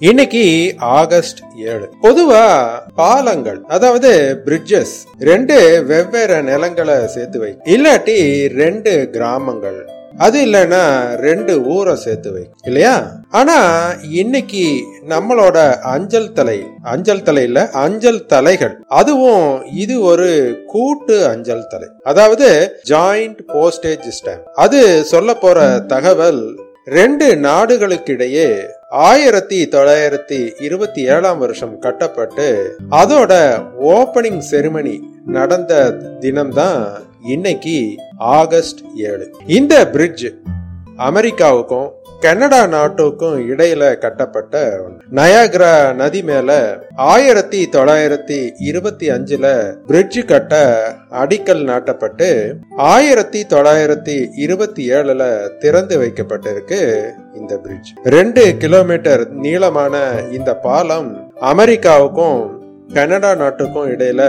இன்னைக்கு ஆகஸ்ட் ஏழு. பொதுவா பாலங்கள் அதாவது பிரிட்ஜஸ் ரெண்டு வெவ்வேறு நிலங்களை சேர்த்து வை. இல்லாட்டி ரெண்டு கிராமங்கள் அது இல்லைன்னா ரெண்டு ஊரை சேர்த்து வை. இல்லையா? ஆனா இன்னைக்கு நம்மளோட அஞ்சல் தலை அஞ்சல் தலையில அஞ்சல் தலைகள் அதுவும் இது ஒரு கூட்டு அஞ்சல் தலை. அதாவது ஜாயிண்ட் போஸ்டேஜ் ஸ்டாம்ப் அது சொல்ல போற தகவல் ரெண்டு நாடுகளுக்கிடையே ஆயிரத்தி தொள்ளாயிரத்தி இருபத்தி ஏழாம் வருஷம் கட்டப்பட்டு அதோட ஓபனிங் செரிமனி நடந்த தினம்தான் இன்னைக்கு ஆகஸ்ட் ஏழு. இந்த பிரிட்ஜ் அமெரிக்காவுக்கும் கனடா நாட்டுக்கும் இடையில கட்டப்பட்ட நயாகரா நதி மேல ஆயிரத்தி தொள்ளாயிரத்தி இருபத்தி அஞ்சுல பிரிட்ஜ் கட்ட அடிக்கல் நாட்டப்பட்டு ஆயிரத்தி தொள்ளாயிரத்தி இருபத்தி ஏழுல திறந்து வைக்கப்பட்டிருக்கு இந்த பிரிட்ஜ் ரெண்டு கிலோமீட்டர் நீளமான இந்த பாலம் அமெரிக்காவுக்கும் கனடா நாட்டுக்கும் இடையில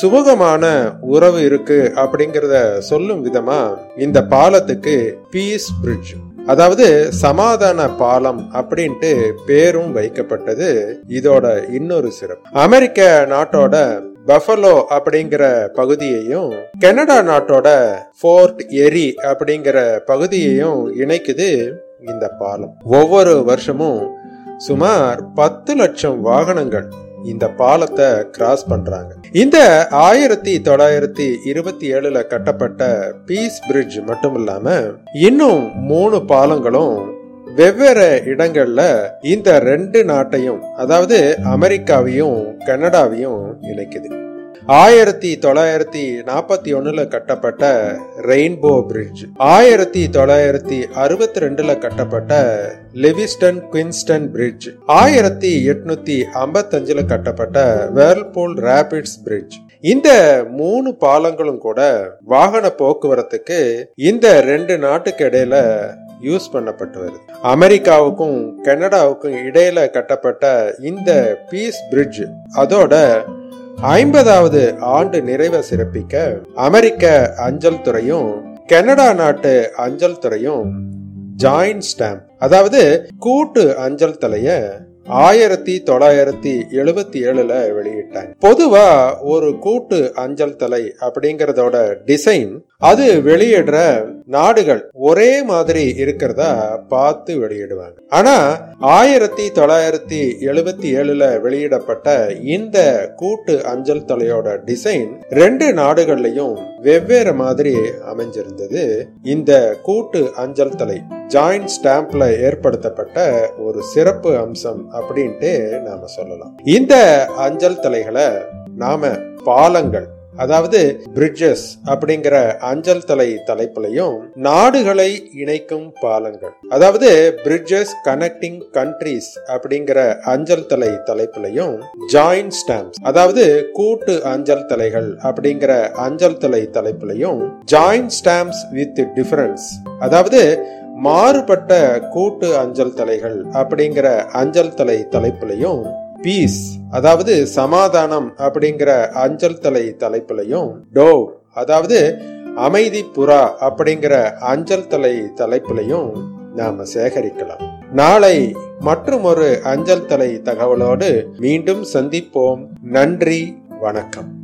சுமூகமான உறவு இருக்கு அப்படிங்கறத சொல்லும் விதமா இந்த பாலத்துக்கு பீஸ் பிரிட்ஜ் அதாவது சமாதான பாலம் அப்படின்ட்டு பேரும் வைக்கப்பட்டது இதோட இன்னொரு சிறப்பு. அமெரிக்க நாட்டோட பஃபலோ அப்படிங்கிற பகுதியையும் கனடா நாட்டோட ஃபோர்ட் எரி அப்படிங்கிற பகுதியையும் இணைக்குது இந்த பாலம். ஒவ்வொரு வருஷமும் சுமார் பத்து லட்சம் வாகனங்கள் இந்த பாலத்தை கிராஸ் பண்றாங்க. இந்த ஆயிரத்தி தொள்ளாயிரத்தி இருபத்தி ஏழுல கட்டப்பட்ட பீஸ் பிரிட்ஜ் மட்டும் இல்லாம இன்னும் மூணு பாலங்களும் வெவ்வேறு இடங்கள்ல இந்த ரெண்டு நாட்டையும் அதாவது அமெரிக்காவையும் கனடாவையும் இணைக்குது. ஆயிரத்தி தொள்ளாயிரத்தி நாற்பத்தி ஒண்ணுல கட்டப்பட்ட ரெயின்போ பிரிட்ஜ். ஆயிரத்தி தொள்ளாயிரத்தி அறுபத்தி ரெண்டுல கட்டப்பட்ட லிவிஸ்டன் குவின்ஸ்டன் பிரிட்ஜ். ஆயிரத்தி எட்நூத்தி ஐம்பத்தஞ்சுல கட்டப்பட்ட வேர்ல்பூல் ரேபிட்ஸ் பிரிட்ஜ். இந்த மூணு பாலங்களும் கூட வாகன போக்குவரத்துக்கு இந்த ரெண்டு நாட்டுக்கு இடையில யூஸ் பண்ணப்பட்டு வருது. அமெரிக்காவுக்கும் கனடாவுக்கும் இடையில கட்டப்பட்ட இந்த பீஸ் பிரிட்ஜ் அதோட ஐம்பதாவது ஆண்டு நிறைவை சிறப்பிக்க அமெரிக்க அஞ்சல் துறையும் கனடா நாட்டு அஞ்சல் துறையும் ஜாயிண்ட் ஸ்டாம்ப் அதாவது கூட்டு அஞ்சல் தலைய ஆயிரத்தி தொள்ளாயிரத்தி எழுபத்தி ஏழுல வெளியிட்டாங்க. பொதுவா ஒரு கூட்டு அஞ்சல் தலை அப்படிங்கறதோட டிசைன் அது வெளியிடுற நாடுகள் ஒரே மாதிரி இருக்கிறதா பார்த்து வெளியிடுவாங்க. ஆனா ஆயிரத்தி தொள்ளாயிரத்தி எழுபத்தி ஏழுல வெளியிடப்பட்ட இந்த கூட்டு அஞ்சல் தலையோட டிசைன் ரெண்டு நாடுகள்லயும் வெவ்வேறு மாதிரி அமைஞ்சிருந்தது. இந்த கூட்டு அஞ்சல் தலை ஜாயிண்ட் ஸ்டாம்ப்ல ஏற்படுத்தப்பட்ட ஒரு சிறப்பு அம்சம் அப்படின்ட்டு நாம சொல்லலாம். இந்த அஞ்சல் தலைகளை நாம பாலங்கள் அதாவது பிரிட்ஜஸ் அப்படிங்கிற அஞ்சல் தலை தலைப்புலையும் நாடுகளை இணைக்கும் பாலங்கள். அதாவது பிரிட்ஜஸ் கனெக்டிங் கண்ட்ரீஸ் அப்படிங்கிற அஞ்சல் தலை தலைப்புலையும் ஜாயிண்ட் ஸ்டாம்ப்ஸ் அதாவது கூட்டு அஞ்சல் தலைகள் அப்படிங்கிற அஞ்சல் தலை தலைப்புலையும் ஜாயிண்ட் ஸ்டாம்ப்ஸ் வித் டிஃபரன்ஸ் அதாவது மாறுபட்ட கூட்டு அஞ்சல் தலைகள் அப்படிங்கிற அஞ்சல் தலை தலைப்புலையும் பீஸ் அதாவது சமாதானம் அப்படிங்கிற அஞ்சல் தலை தலைப்புலையும் டோ அதாவது அமைதி புறா அப்படிங்கிற அஞ்சல் தலை தலைப்புலையும் நாம சேகரிக்கலாம். நாளை மற்றும் ஒரு அஞ்சல் தலை தகவலோடு மீண்டும் சந்திப்போம். நன்றி வணக்கம்.